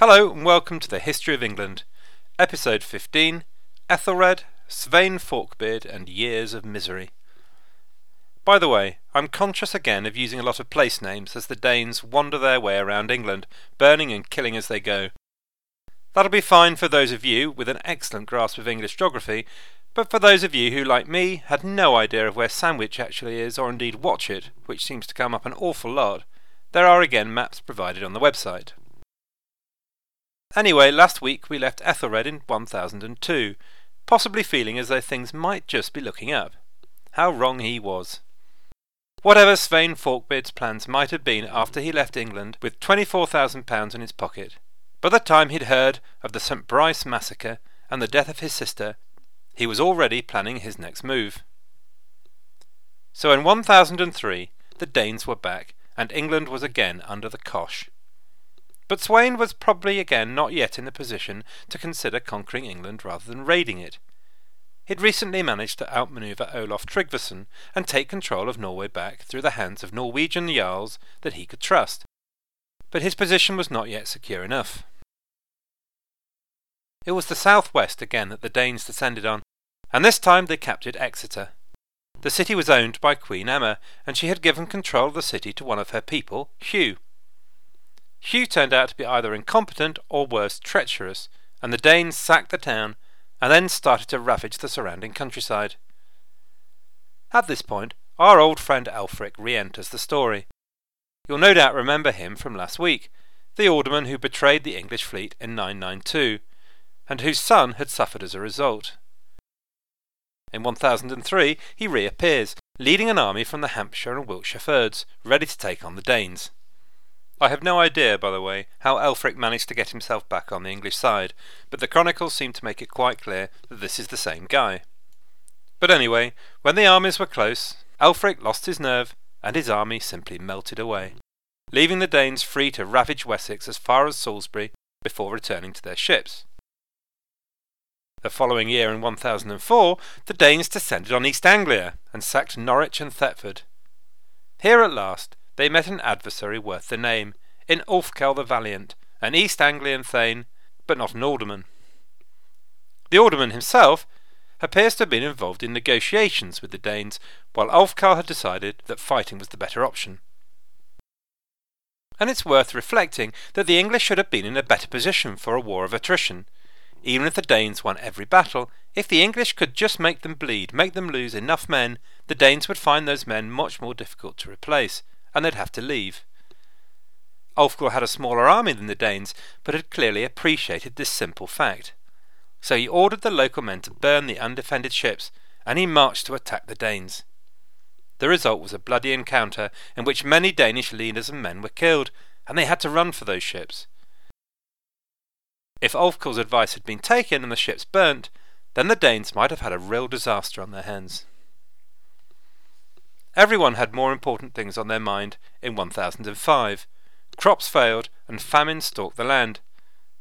Hello and welcome to the History of England, Episode 15 Ethelred, Svein Forkbeard, and Years of Misery. By the way, I'm conscious again of using a lot of place names as the Danes wander their way around England, burning and killing as they go. That'll be fine for those of you with an excellent grasp of English geography, but for those of you who, like me, had no idea of where Sandwich actually is, or indeed Watchet, which seems to come up an awful lot, there are again maps provided on the website. Anyway, last week we left Ethelred in 1002, possibly feeling as though things might just be looking up. How wrong he was. Whatever Svein Forkbeard's plans might have been after he left England with £24,000 in his pocket, by the time he'd heard of the St. Brice massacre and the death of his sister, he was already planning his next move. So in 1003, the Danes were back, and England was again under the cosh. But Sweyn was probably again not yet in the position to consider conquering England rather than raiding it. He'd recently managed to outmaneuver Olaf Tryggvason and take control of Norway back through the hands of Norwegian jarls that he could trust. But his position was not yet secure enough. It was the southwest again that the Danes descended on, and this time they captured Exeter. The city was owned by Queen Emma, and she had given control of the city to one of her people, Hugh. Hugh turned out to be either incompetent or worse, treacherous, and the Danes sacked the town and then started to ravage the surrounding countryside. At this point, our old friend Alfric re enters the story. You'll no doubt remember him from last week, the alderman who betrayed the English fleet in 992, and whose son had suffered as a result. In 1003, he reappears, leading an army from the Hampshire and Wiltshire Fyrds, ready to take on the Danes. I have no idea, by the way, how Elfric managed to get himself back on the English side, but the chronicles seem to make it quite clear that this is the same guy. But anyway, when the armies were close, Elfric lost his nerve, and his army simply melted away, leaving the Danes free to ravage Wessex as far as Salisbury before returning to their ships. The following year, in 1004, the Danes descended on East Anglia and sacked Norwich and Thetford. Here at last, they met an adversary worth the name, in Ulfkel the Valiant, an East Anglian thane, but not an alderman. The alderman himself appears to have been involved in negotiations with the Danes, while Ulfkel had decided that fighting was the better option. And it's worth reflecting that the English should have been in a better position for a war of attrition. Even if the Danes won every battle, if the English could just make them bleed, make them lose enough men, the Danes would find those men much more difficult to replace, and they'd have to leave. Ulfkel had a smaller army than the Danes, but had clearly appreciated this simple fact. So he ordered the local men to burn the undefended ships, and he marched to attack the Danes. The result was a bloody encounter in which many Danish leaders and men were killed, and they had to run for those ships. If Ulfkel's advice had been taken and the ships burnt, then the Danes might have had a real disaster on their hands. Everyone had more important things on their mind in 1005. Crops failed and famine stalked the land.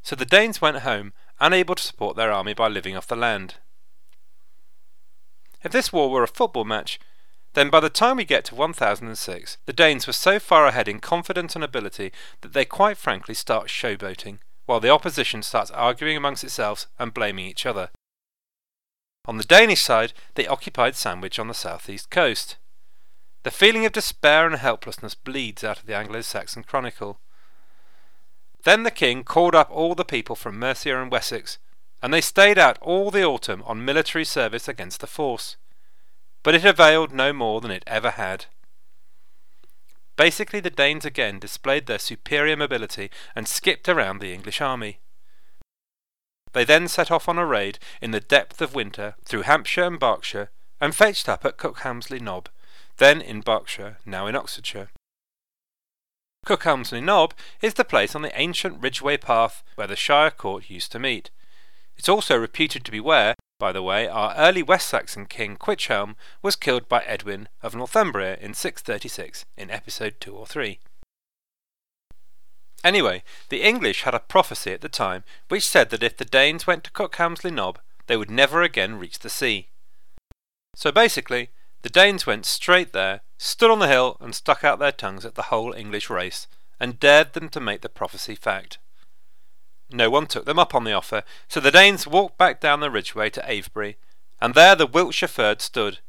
So the Danes went home, unable to support their army by living off the land. If this war were a football match, then by the time we get to 1006, the Danes were so far ahead in confidence and ability that they quite frankly start showboating, while the opposition starts arguing amongst itself and blaming each other. On the Danish side, they occupied Sandwich on the southeast coast. The feeling of despair and helplessness bleeds out of the Anglo Saxon Chronicle. Then the king called up all the people from Mercia and Wessex, and they stayed out all the autumn on military service against the force. But it availed no more than it ever had. Basically, the Danes again displayed their superior mobility and skipped around the English army. They then set off on a raid in the depth of winter through Hampshire and Berkshire and fetched up at Cuckhamsley Knob, then in Berkshire, now in Oxfordshire. Cuckhamsley Knob is the place on the ancient Ridgeway path where the Shire Court used to meet. It's also reputed to be where, by the way, our early West Saxon king Cuichelm was killed by Edwin of Northumbria in 636 in episode 2 or 3. Anyway, the English had a prophecy at the time which said that if the Danes went to Cuckhamsley Knob, they would never again reach the sea. So basically, the Danes went straight there, stood on the hill, and stuck out their tongues at the whole English race, and dared them to make the prophecy fact. no one took them up on the offer, so the Danes walked back down the ridgeway to Avebury, and there the Wiltshire Fyrd stood,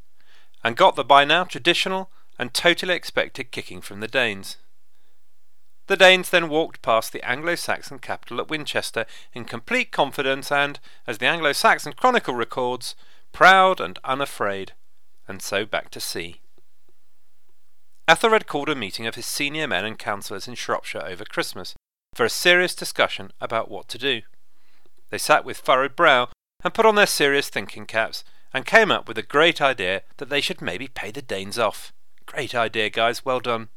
and got the by now traditional and totally expected kicking from the Danes. The Danes then walked past the Anglo Saxon capital at Winchester in complete confidence and, as the Anglo Saxon Chronicle records, proud and unafraid, and so back to sea. Ethelred called a meeting of his senior men and councillors in Shropshire over Christmas for a serious discussion about what to do. They sat with furrowed brow and put on their serious thinking caps and came up with a great idea that they should maybe pay the Danes off. Great idea, guys, well done.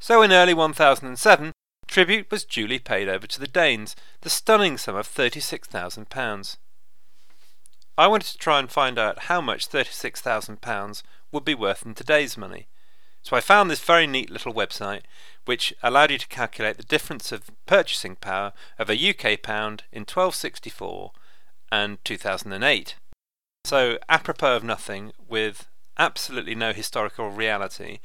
So in early 1007, tribute was duly paid over to the Danes, the stunning sum of £36,000. I wanted to try and find out how much £36,000 would be worth in today's money, so I found this very neat little website which allowed you to calculate the difference of purchasing power of a UK pound in 1264 and 2008. So, apropos of nothing, with absolutely no historical reality,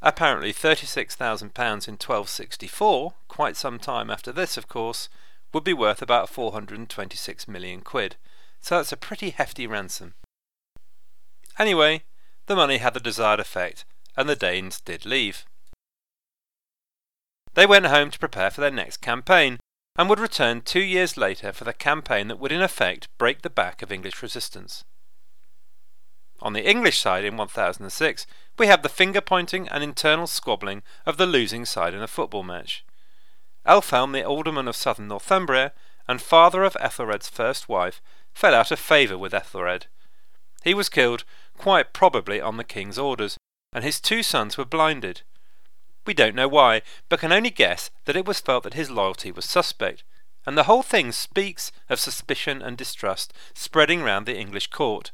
apparently £36,000 in 1264, quite some time after this, of course, would be worth about 426 million quid. So that's a pretty hefty ransom. Anyway, the money had the desired effect, and the Danes did leave. They went home to prepare for their next campaign, and would return two years later for the campaign that would in effect break the back of English resistance. On the English side in 1006, we have the finger pointing and internal squabbling of the losing side in a football match. Elfhelm, the alderman of southern Northumbria, and father of Ethelred's first wife, fell out of favour with Ethelred. He was killed, quite probably on the king's orders, and his two sons were blinded. We don't know why, but can only guess that it was felt that his loyalty was suspect, and the whole thing speaks of suspicion and distrust spreading round the English court.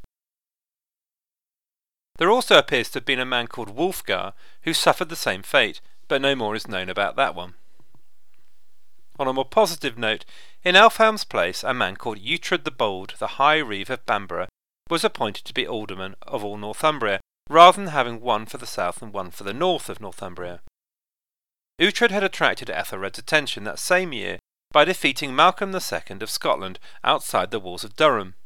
There also appears to have been a man called Wulfgar who suffered the same fate, but no more is known about that one. On a more positive note, in Elfhelm's place a man called Uhtred the Bold, the High Reeve of Bamborough, was appointed to be alderman of all Northumbria, rather than having one for the south and one for the north of Northumbria. Uhtred had attracted Ethelred's attention that same year by defeating Malcolm II of Scotland outside the walls of Durham.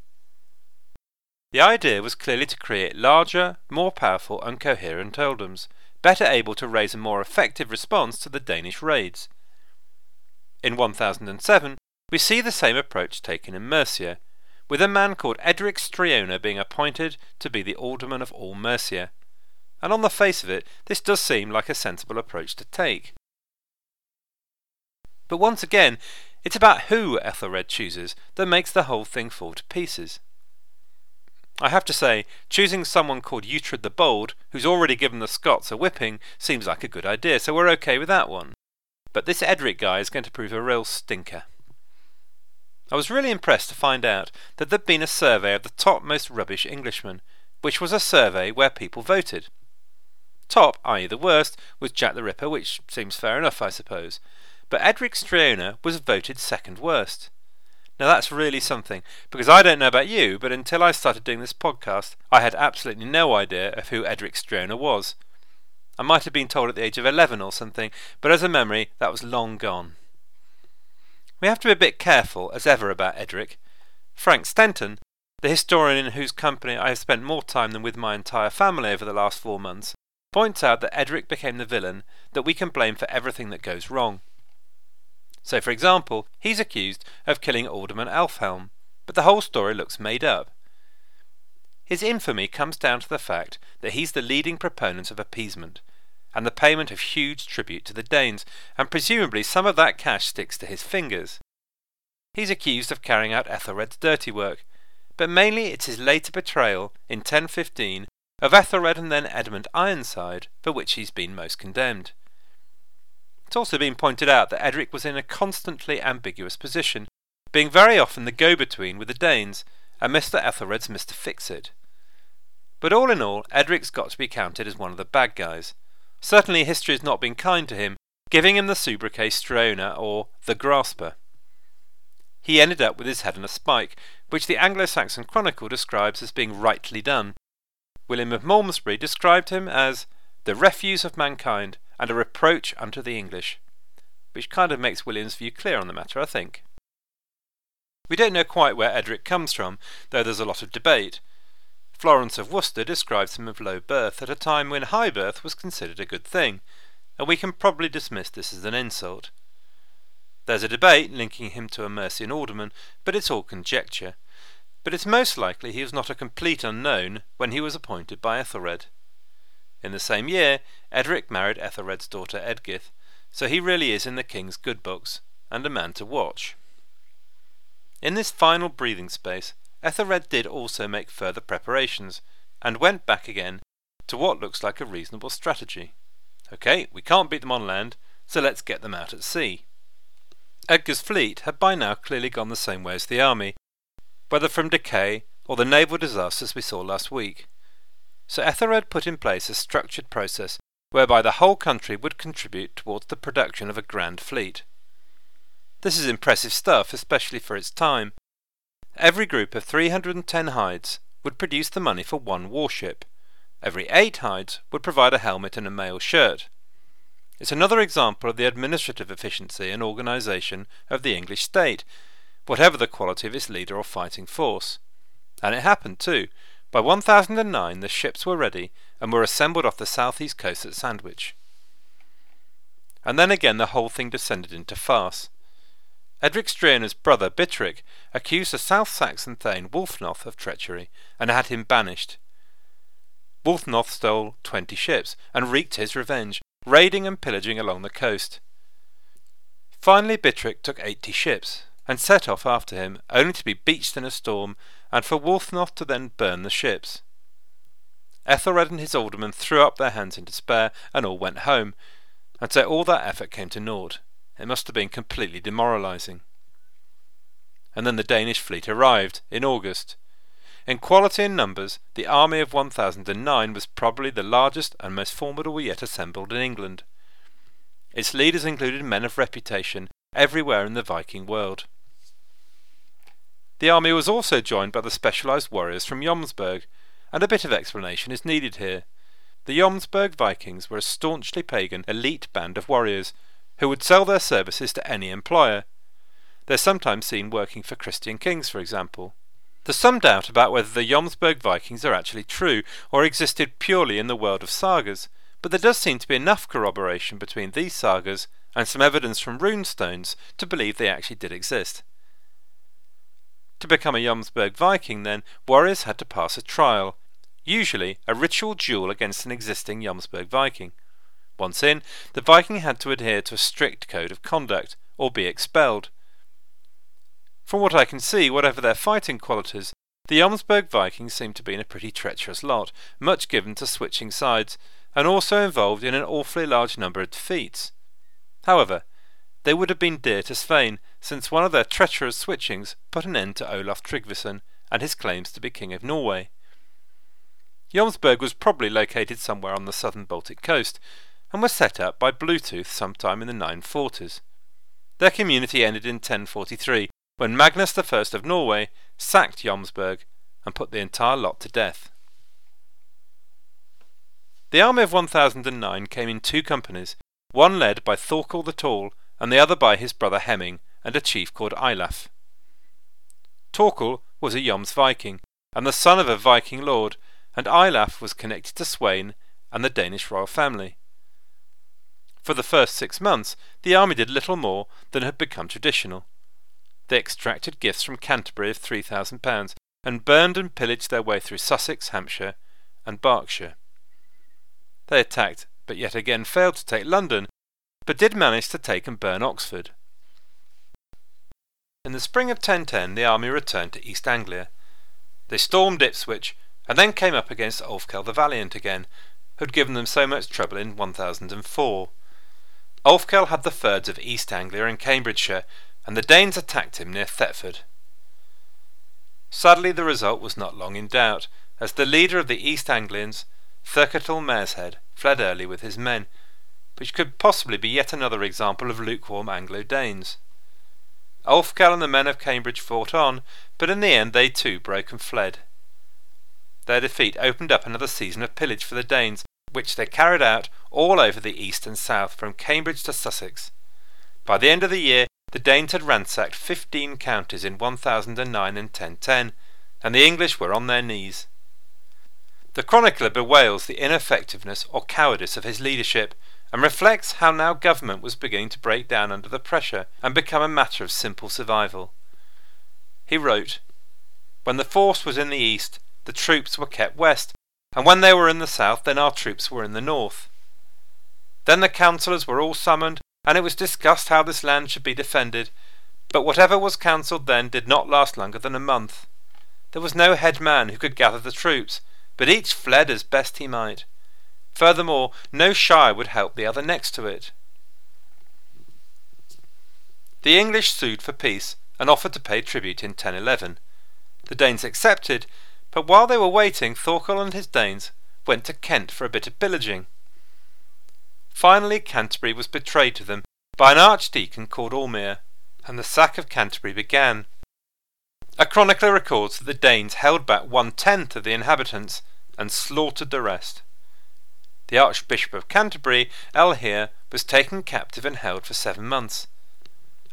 The idea was clearly to create larger, more powerful and coherent earldoms, better able to raise a more effective response to the Danish raids. In 1007, we see the same approach taken in Mercia, with a man called Edric Streona being appointed to be the alderman of all Mercia. And on the face of it, this does seem like a sensible approach to take. But once again, it's about who Ethelred chooses that makes the whole thing fall to pieces. I have to say, choosing someone called Uhtred the Bold, who's already given the Scots a whipping, seems like a good idea, so we're okay with that one. But this Edric guy is going to prove a real stinker. I was really impressed to find out that there'd been a survey of the top most rubbish Englishmen, which was a survey where people voted. Top, i.e., the worst, was Jack the Ripper, which seems fair enough, I suppose. But Edric Streona was voted second worst. Now that's really something, because I don't know about you, but until I started doing this podcast, I had absolutely no idea of who Edric Streona was. I might have been told at the age of 11 or something, but as a memory, that was long gone. We have to be a bit careful, as ever, about Edric. Frank Stenton, the historian in whose company I have spent more time than with my entire family over the last four months, points out that Edric became the villain that we can blame for everything that goes wrong. So, for example, he's accused of killing Alderman Elfhelm, but the whole story looks made up. His infamy comes down to the fact that he's the leading proponent of appeasement, and the payment of huge tribute to the Danes, and presumably some of that cash sticks to his fingers. He's accused of carrying out Ethelred's dirty work, but mainly it's his later betrayal, in 1015, of Ethelred and then Edmund Ironside, for which he's been most condemned. It's also been pointed out that Edric was in a constantly ambiguous position, being very often the go-between with the Danes, and Mr. Ethelred's Mr. Fix-It. But all in all, Edric's got to be counted as one of the bad guys, Certainly history has not been kind to him, giving him the sobriquet Streona or the Grasper. He ended up with his head on a spike, which the Anglo-Saxon Chronicle describes as being rightly done. William of Malmesbury described him as the refuse of mankind and a reproach unto the English. which kind of makes William's view clear on the matter, I think. We don't know quite where Edric comes from, though there's a lot of debate. Florence of Worcester describes him of low birth at a time when high birth was considered a good thing, and we can probably dismiss this as an insult. There's a debate linking him to a Mercian alderman, but it's all conjecture. But it's most likely he was not a complete unknown when he was appointed by Ethelred. In the same year, Edric married Ethelred's daughter Edgith, so he really is in the king's good books, and a man to watch. In this final breathing space, Ethelred did also make further preparations, and went back again to what looks like a reasonable strategy. Okay, we can't beat them on land, so let's get them out at sea. Edgar's fleet had by now clearly gone the same way as the army, whether from decay or the naval disasters we saw last week. So Ethelred put in place a structured process whereby the whole country would contribute towards the production of a grand fleet. This is impressive stuff, especially for its time. Every group of 310 hides would produce the money for one warship. Every eight hides would provide a helmet and a mail shirt. It's another example of the administrative efficiency and organisation of the English state, whatever the quality of its leader or fighting force. And it happened too. By 1009 the ships were ready and were assembled off the southeast coast at Sandwich. And then again the whole thing descended into farce. Edric Streona's brother Bitteric accused the South Saxon Thane Wulfnoth of treachery and had him banished. Wulfnoth stole twenty ships and wreaked his revenge, raiding and pillaging along the coast. Finally Bitteric took eighty ships, and set off after him, only to be beached in a storm, and for Wulfnoth to then burn the ships. Ethelred and his aldermen threw up their hands in despair, and all went home, and so all that effort came to naught. It must have been completely demoralizing. And then the Danish fleet arrived, in August. In quality and numbers, the army of 1009 was probably the largest and most formidable yet assembled in England. Its leaders included men of reputation everywhere in the Viking world. The army was also joined by the specialised warriors from Jomsburg, and a bit of explanation is needed here. The Jomsburg Vikings were a staunchly pagan elite band of warriors who would sell their services to any employer. They're sometimes seen working for Christian kings, for example. There's some doubt about whether the Jomsburg Vikings are actually true or existed purely in the world of sagas, but there does seem to be enough corroboration between these sagas and some evidence from runestones to believe they actually did exist. To become a Jomsburg Viking, then, warriors had to pass a trial, usually a ritual duel against an existing Jomsburg Viking. Once in, the Viking had to adhere to a strict code of conduct, or be expelled. From what I can see, whatever their fighting qualities, the Jomsburg Vikings seem to be in a pretty treacherous lot, much given to switching sides, and also involved in an awfully large number of defeats. However, they would have been dear to Svein, since one of their treacherous switchings put an end to Olaf Tryggvason and his claims to be King of Norway. Jomsburg was probably located somewhere on the southern Baltic coast, and was set up by Bluetooth sometime in the 940s. Their community ended in 1043, when Magnus I of Norway sacked Jomsburg and put the entire lot to death. The army of 1009 came in two companies, one led by Thorkel the Tall and the other by his brother Hemming and a chief called Eilaf. Torkel was a Joms Viking and the son of a Viking lord, and Eilaf was connected to Sweyn and the Danish royal family. For the first six months, the army did little more than had become traditional. They extracted gifts from Canterbury of £3,000 and burned and pillaged their way through Sussex, Hampshire, and Berkshire. They attacked, but yet again failed to take London, but did manage to take and burn Oxford. In the spring of 1010 the army returned to East Anglia. They stormed Ipswich, and then came up against Ulfkel the Valiant again, who had given them so much trouble in 1004. Ulfkel had the Fyrds of East Anglia and Cambridgeshire, and the Danes attacked him near Thetford. Sadly the result was not long in doubt, as the leader of the East Anglians, Thurketel Mareshead, fled early with his men, which could possibly be yet another example of lukewarm Anglo-Danes. Ulfkel and the men of Cambridge fought on, but in the end they too broke and fled. Their defeat opened up another season of pillage for the Danes, which they carried out all over the east and south, from Cambridge to Sussex. By the end of the year, the Danes had ransacked 15 counties in 1009 and 1010, and the English were on their knees. The chronicler bewails the ineffectiveness or cowardice of his leadership and reflects how now government was beginning to break down under the pressure and become a matter of simple survival. He wrote, When the force was in the east, the troops were kept west, and when they were in the south, then our troops were in the north. Then the councillors were all summoned, and it was discussed how this land should be defended, but whatever was counselled then did not last longer than a month. There was no head man who could gather the troops, but each fled as best he might. Furthermore, no shire would help the other next to it. The English sued for peace and offered to pay tribute in 1011. The Danes accepted, but while they were waiting, Thorkel and his Danes went to Kent for a bit of pillaging. Finally, Canterbury was betrayed to them by an archdeacon called Aulmere, and the sack of Canterbury began. A chronicler records that the Danes held back one tenth of the inhabitants and slaughtered the rest. The Archbishop of Canterbury, Elhere, was taken captive and held for seven months.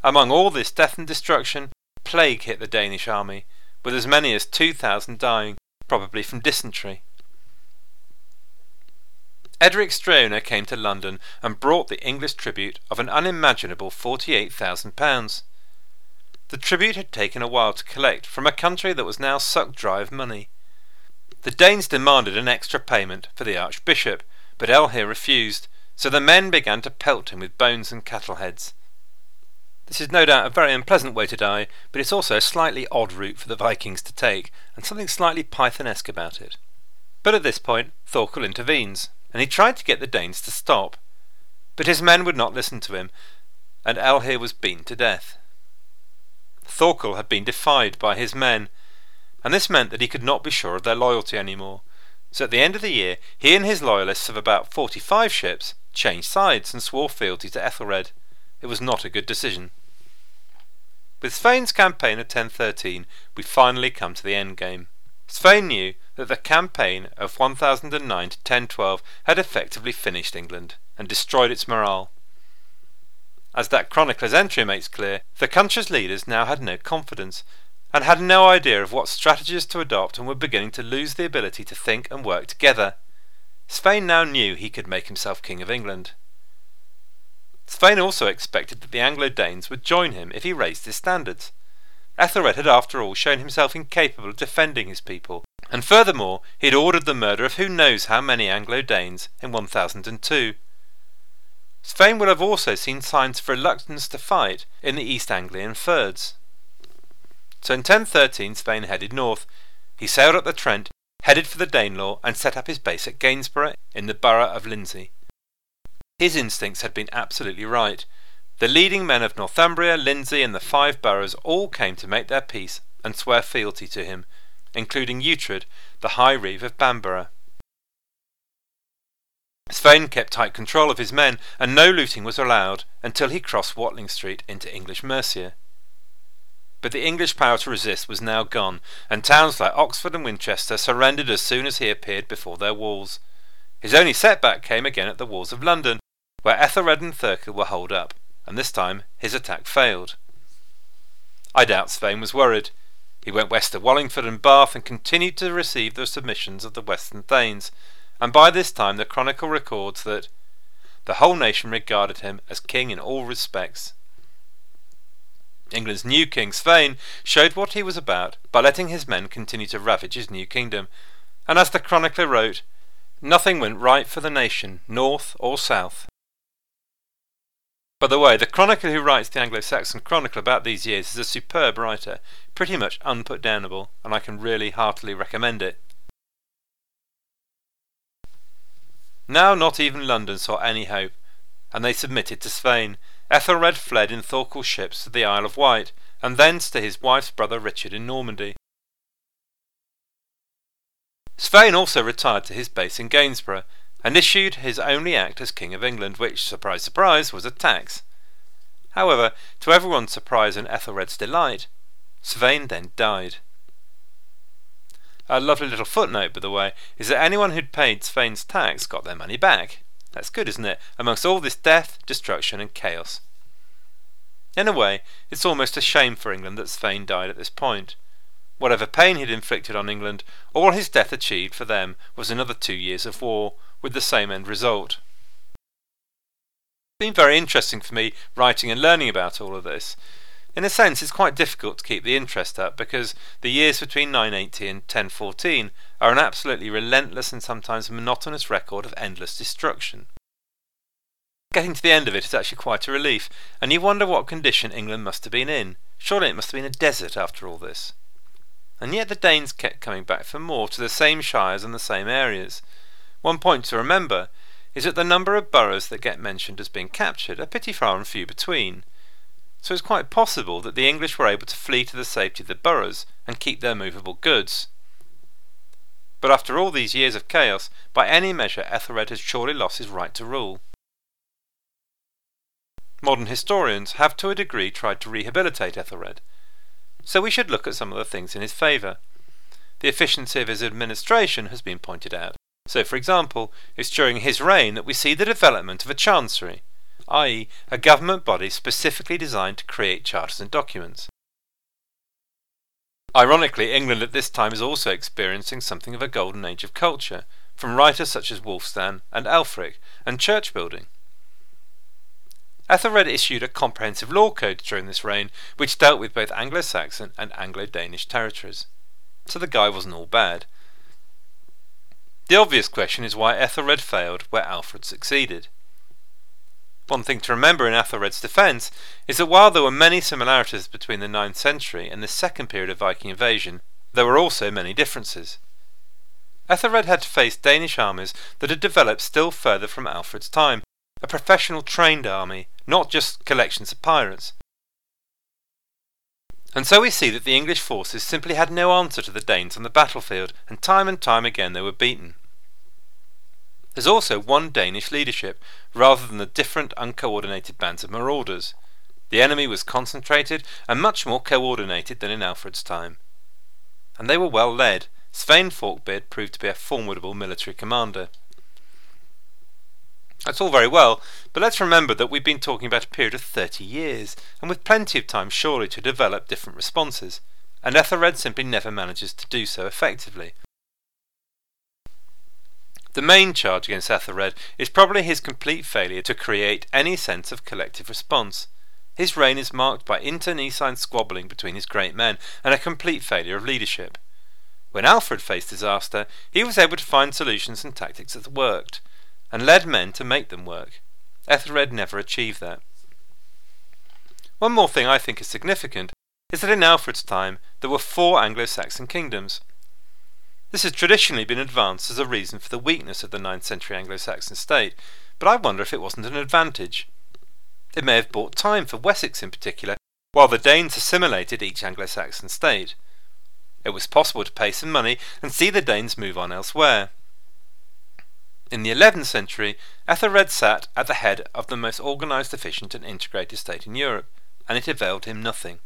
Among all this death and destruction, plague hit the Danish army, with as many as 2,000 dying, probably from dysentery. Edric Streona came to London and brought the English tribute of an unimaginable £48,000. The tribute had taken a while to collect from a country that was now sucked dry of money. The Danes demanded an extra payment for the Archbishop, but Elhere refused, so the men began to pelt him with bones and cattle heads. This is no doubt a very unpleasant way to die, but it's also a slightly odd route for the Vikings to take, and something slightly Pythonesque about it. But at this point, Thorkel intervenes, and he tried to get the Danes to stop. But his men would not listen to him, and Elhere was beaten to death. Thorkel had been defied by his men, and this meant that he could not be sure of their loyalty any more. So at the end of the year, he and his loyalists of about forty-five ships changed sides and swore fealty to Ethelred. It was not a good decision. With Svein's campaign of 1013, we finally come to the end game. Svein knew that the campaign of 1009 to 1012 had effectively finished England and destroyed its morale. As that chronicler's entry makes clear, the country's leaders now had no confidence and had no idea of what strategies to adopt and were beginning to lose the ability to think and work together. Svein now knew he could make himself King of England. Svein also expected that the Anglo-Danes would join him if he raised his standards. Ethelred had after all shown himself incapable of defending his people, and furthermore he had ordered the murder of who knows how many Anglo-Danes in 1002. Svein would have also seen signs of reluctance to fight in the East Anglian fyrds. So in 1013 Svein headed north. He sailed up the Trent, headed for the Danelaw, and set up his base at Gainsborough in the borough of Lindsey. His instincts had been absolutely right. The leading men of Northumbria, Lindsey, and the five boroughs all came to make their peace and swear fealty to him, including Uhtred, the High Reeve of Bamborough. Svein kept tight control of his men, and no looting was allowed until he crossed Watling Street into English Mercia. But the English power to resist was now gone, and towns like Oxford and Winchester surrendered as soon as he appeared before their walls. His only setback came again at the walls of London, where Ethelred and Thurkill were holed up, and this time his attack failed. I doubt Svein was worried. He went west to Wallingford and Bath and continued to receive the submissions of the Western Thanes, and by this time the Chronicle records that the whole nation regarded him as king in all respects. England's new king, Svein, showed what he was about by letting his men continue to ravage his new kingdom, and as the chronicler wrote, nothing went right for the nation, north or south. By the way, the chronicler who writes the Anglo-Saxon Chronicle about these years is a superb writer, pretty much unputdownable, and I can really heartily recommend it. Now not even London saw any hope, and they submitted to Svein, Ethelred fled in Thorkel's ships to the Isle of Wight, and thence to his wife's brother Richard in Normandy. Svein also retired to his base in Gainsborough, and issued his only act as King of England, which, surprise, surprise, was a tax. However, to everyone's surprise and Ethelred's delight, Svein then died. A lovely little footnote, by the way, is that anyone who'd paid Svein's tax got their money back. That's good, isn't it? Amongst all this death, destruction, and chaos. In a way, it's almost a shame for England that Svein died at this point. Whatever pain he'd inflicted on England, all his death achieved for them was another two years of war, with the same end result. It's been very interesting for me writing and learning about all of this. In a sense, it's quite difficult to keep the interest up because the years between 980 and 1014 are an absolutely relentless and sometimes monotonous record of endless destruction. Getting to the end of it is actually quite a relief, and you wonder what condition England must have been in. Surely it must have been a desert after all this. And yet the Danes kept coming back for more to the same shires and the same areas. One point to remember is that the number of boroughs that get mentioned as being captured are pretty far and few between. So it's quite possible that the English were able to flee to the safety of the boroughs and keep their movable goods. But after all these years of chaos, by any measure Ethelred has surely lost his right to rule. Modern historians have to a degree tried to rehabilitate Ethelred, so we should look at some of the things in his favour. The efficiency of his administration has been pointed out. So, for example, it's during his reign that we see the development of a chancery, i.e., a government body specifically designed to create charters and documents. Ironically, England at this time is also experiencing something of a golden age of culture, from writers such as Wulfstan and Ælfric, and church building. Ethelred issued a comprehensive law code during this reign, which dealt with both Anglo Saxon and Anglo Danish territories. So the guy wasn't all bad. The obvious question is why Ethelred failed where Alfred succeeded. One thing to remember in Ethelred's defence is that while there were many similarities between the 9th century and the second period of Viking invasion, there were also many differences. Ethelred had to face Danish armies that had developed still further from Alfred's time, a professional trained army, not just collections of pirates. And so we see that the English forces simply had no answer to the Danes on the battlefield, and time and time again they were beaten. There's also one Danish leadership, rather than the different uncoordinated bands of marauders. The enemy was concentrated and much more coordinated than in Alfred's time. And they were well led. Svein Forkbeard proved to be a formidable military commander. That's all very well, but let's remember that we've been talking about a period of 30 years, and with plenty of time surely to develop different responses, and Ethelred simply never manages to do so effectively. The main charge against Ethelred is probably his complete failure to create any sense of collective response. His reign is marked by internecine squabbling between his great men and a complete failure of leadership. When Alfred faced disaster, he was able to find solutions and tactics that worked and led men to make them work. Ethelred never achieved that. One more thing I think is significant is that in Alfred's time there were four Anglo Saxon kingdoms. This has traditionally been advanced as a reason for the weakness of the 9th century Anglo Saxon state, but I wonder if it wasn't an advantage. It may have bought time for Wessex in particular, while the Danes assimilated each Anglo Saxon state. It was possible to pay some money and see the Danes move on elsewhere. In the 11th century, Ethelred sat at the head of the most organised, efficient, and integrated state in Europe, and it availed him nothing.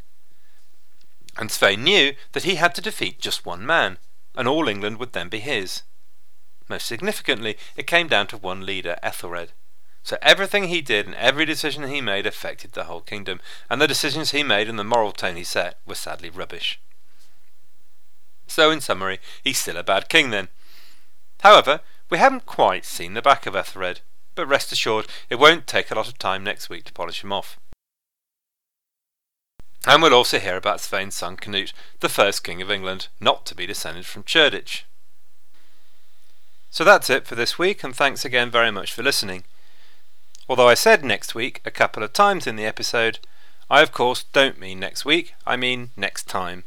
And Svein knew that he had to defeat just one man, and all England would then be his. Most significantly, it came down to one leader, Ethelred. So everything he did and every decision he made affected the whole kingdom, and the decisions he made and the moral tone he set were sadly rubbish. So, in summary, he's still a bad king then. However, we haven't quite seen the back of Ethelred, but rest assured it won't take a lot of time next week to polish him off. And we'll also hear about Svein's son Canute, the first king of England, not to be descended from Cerdic. So that's it for this week, and thanks again very much for listening. Although I said next week a couple of times in the episode, I of course don't mean next week, I mean next time.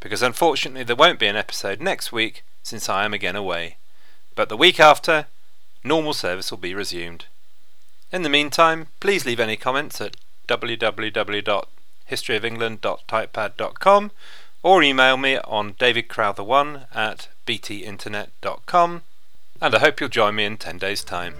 Because unfortunately there won't be an episode next week since I am again away but the week after, normal service will be resumed. In the meantime, please leave any comments at www.historyofengland.typepad.com or email me on davidcrowther1 at btinternet.com and I hope you'll join me in 10 days' time.